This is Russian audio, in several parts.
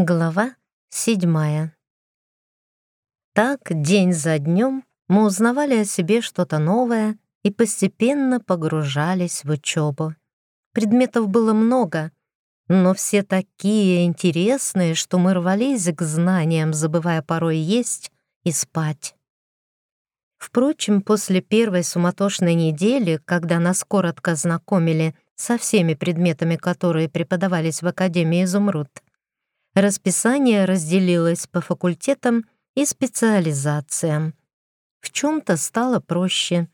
Глава седьмая. Так день за днем мы узнавали о себе что-то новое и постепенно погружались в учебу. Предметов было много, но все такие интересные, что мы рвались к знаниям, забывая порой есть и спать. Впрочем, после первой суматошной недели, когда нас коротко знакомили со всеми предметами, которые преподавались в Академии «Изумруд», Расписание разделилось по факультетам и специализациям. В чем-то стало проще.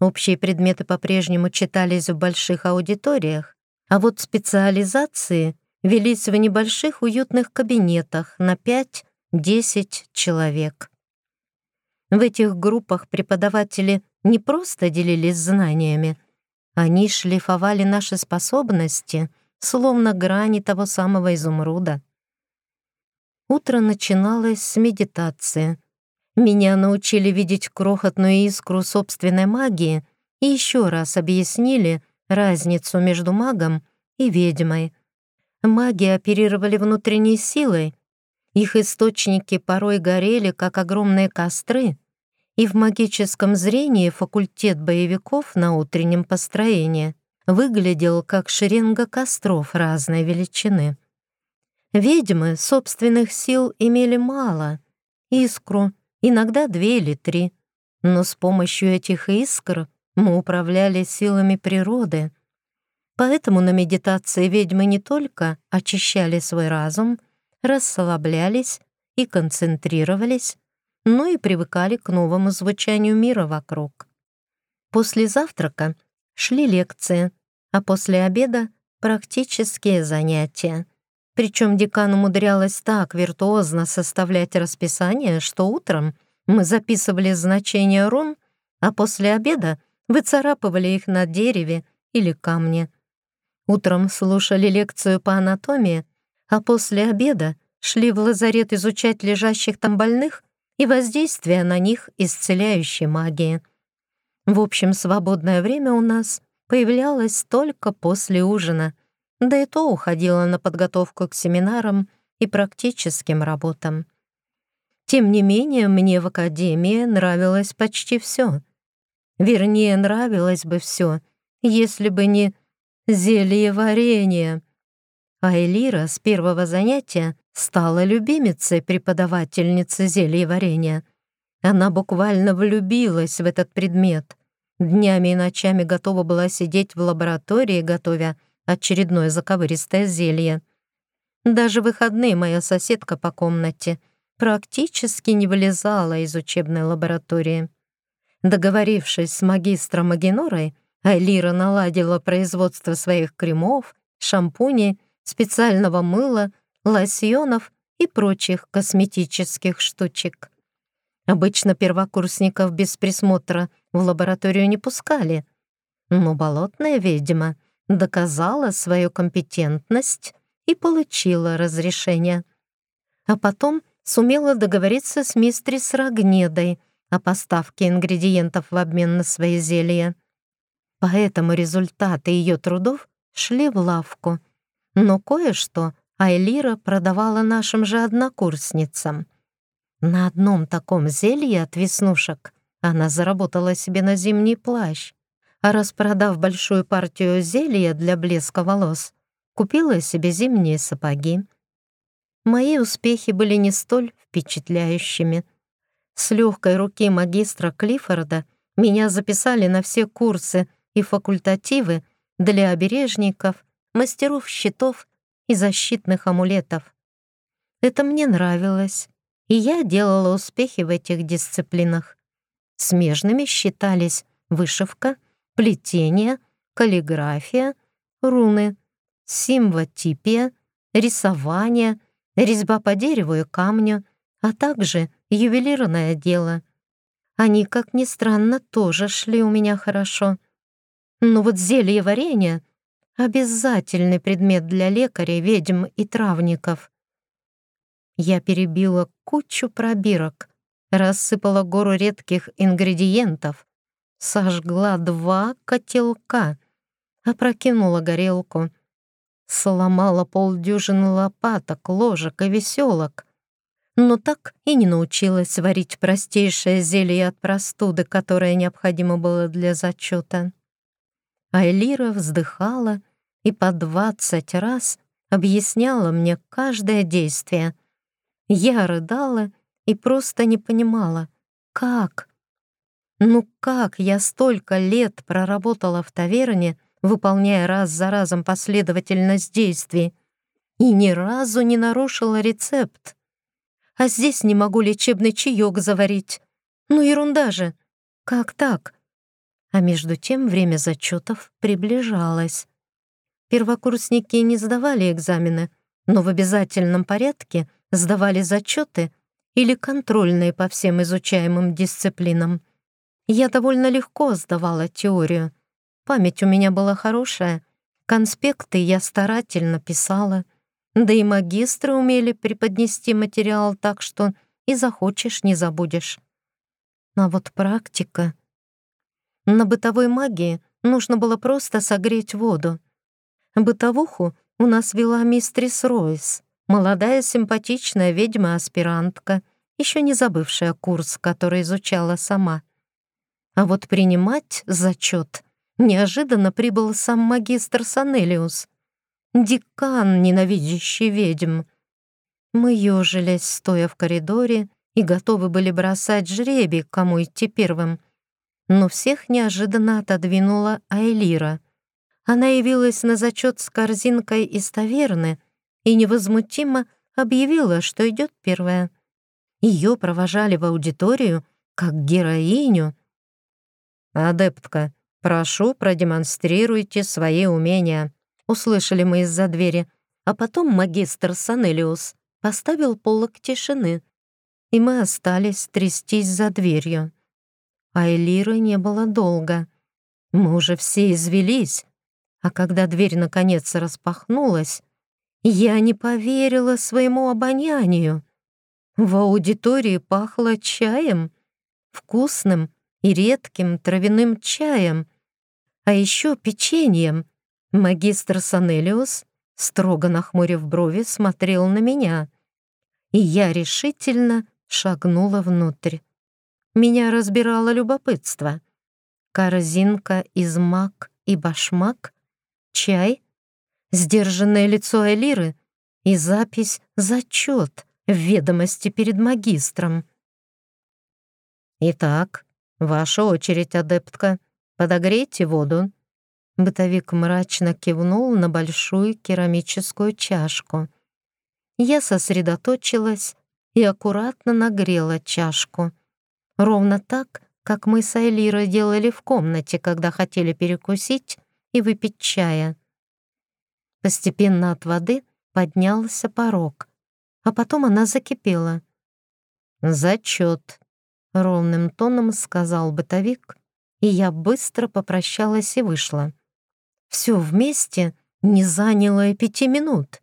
Общие предметы по-прежнему читались в больших аудиториях, а вот специализации велись в небольших уютных кабинетах на 5-10 человек. В этих группах преподаватели не просто делились знаниями, они шлифовали наши способности, словно грани того самого изумруда. Утро начиналось с медитации. Меня научили видеть крохотную искру собственной магии и еще раз объяснили разницу между магом и ведьмой. Маги оперировали внутренней силой. Их источники порой горели, как огромные костры, и в магическом зрении факультет боевиков на утреннем построении выглядел как шеренга костров разной величины. Ведьмы собственных сил имели мало, искру, иногда две или три, но с помощью этих искр мы управляли силами природы. Поэтому на медитации ведьмы не только очищали свой разум, расслаблялись и концентрировались, но и привыкали к новому звучанию мира вокруг. После завтрака шли лекции, а после обеда — практические занятия. Причем декану умудрялась так виртуозно составлять расписание, что утром мы записывали значения рун, а после обеда выцарапывали их на дереве или камне. Утром слушали лекцию по анатомии, а после обеда шли в лазарет изучать лежащих там больных и воздействие на них исцеляющей магии. В общем, свободное время у нас появлялось только после ужина — да и то уходила на подготовку к семинарам и практическим работам. Тем не менее, мне в академии нравилось почти все. Вернее, нравилось бы все, если бы не зелье варенье. А Элира с первого занятия стала любимицей преподавательницы зелье варенья. Она буквально влюбилась в этот предмет. Днями и ночами готова была сидеть в лаборатории, готовя очередное заковыристое зелье. Даже выходные моя соседка по комнате практически не вылезала из учебной лаборатории. Договорившись с магистром Агенорой, Айлира наладила производство своих кремов, шампуней, специального мыла, лосьонов и прочих косметических штучек. Обычно первокурсников без присмотра в лабораторию не пускали, но болотная ведьма — доказала свою компетентность и получила разрешение. А потом сумела договориться с мистрис Рогнедой о поставке ингредиентов в обмен на свои зелья. Поэтому результаты ее трудов шли в лавку. Но кое-что Айлира продавала нашим же однокурсницам. На одном таком зелье от веснушек она заработала себе на зимний плащ распродав большую партию зелья для блеска волос, купила себе зимние сапоги. Мои успехи были не столь впечатляющими. С легкой руки магистра Клиффорда меня записали на все курсы и факультативы для обережников, мастеров щитов и защитных амулетов. Это мне нравилось, и я делала успехи в этих дисциплинах. Смежными считались вышивка — плетение, каллиграфия, руны, симвотипия, рисование, резьба по дереву и камню, а также ювелирное дело. Они, как ни странно, тоже шли у меня хорошо. Но вот зелье варенья — обязательный предмет для лекаря, ведьм и травников. Я перебила кучу пробирок, рассыпала гору редких ингредиентов, сожгла два котелка, опрокинула горелку, сломала полдюжины лопаток, ложек и веселок, но так и не научилась варить простейшее зелье от простуды, которое необходимо было для зачета. Айлира вздыхала и по двадцать раз объясняла мне каждое действие. Я рыдала и просто не понимала, как ну как я столько лет проработала в таверне, выполняя раз за разом последовательность действий, и ни разу не нарушила рецепт? А здесь не могу лечебный чаек заварить. Ну ерунда же. Как так? А между тем время зачетов приближалось. Первокурсники не сдавали экзамены, но в обязательном порядке сдавали зачеты или контрольные по всем изучаемым дисциплинам. Я довольно легко сдавала теорию. Память у меня была хорошая, конспекты я старательно писала, да и магистры умели преподнести материал так, что и захочешь, не забудешь. А вот практика... На бытовой магии нужно было просто согреть воду. Бытовуху у нас вела мистрис Ройс, молодая симпатичная ведьма-аспирантка, еще не забывшая курс, который изучала сама. А вот принимать зачет неожиданно прибыл сам магистр Санелиус, декан, ненавидящий ведьм. Мы ежились, стоя в коридоре, и готовы были бросать жребий, кому идти первым. Но всех неожиданно отодвинула Айлира. Она явилась на зачет с корзинкой из таверны и невозмутимо объявила, что идет первая. Ее провожали в аудиторию как героиню — «Адептка, прошу, продемонстрируйте свои умения», — услышали мы из-за двери. А потом магистр Санелиус поставил полок тишины, и мы остались трястись за дверью. А Элиры не было долго. Мы уже все извелись, а когда дверь наконец распахнулась, я не поверила своему обонянию. В аудитории пахло чаем, вкусным, и редким травяным чаем, а еще печеньем. Магистр Санелиус, строго нахмурив брови, смотрел на меня, и я решительно шагнула внутрь. Меня разбирало любопытство. Корзинка из мак и башмак, чай, сдержанное лицо Элиры и запись «Зачет» в ведомости перед магистром. «Итак, «Ваша очередь, адептка. Подогрейте воду». Бытовик мрачно кивнул на большую керамическую чашку. Я сосредоточилась и аккуратно нагрела чашку. Ровно так, как мы с Айлирой делали в комнате, когда хотели перекусить и выпить чая. Постепенно от воды поднялся порог, а потом она закипела. «Зачет», Ровным тоном сказал бытовик, и я быстро попрощалась и вышла. Все вместе не заняло и пяти минут.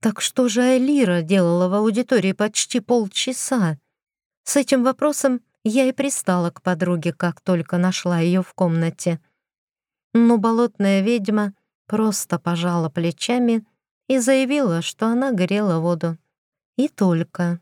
Так что же Элира делала в аудитории почти полчаса? С этим вопросом я и пристала к подруге, как только нашла ее в комнате. Но болотная ведьма просто пожала плечами и заявила, что она грела воду. И только.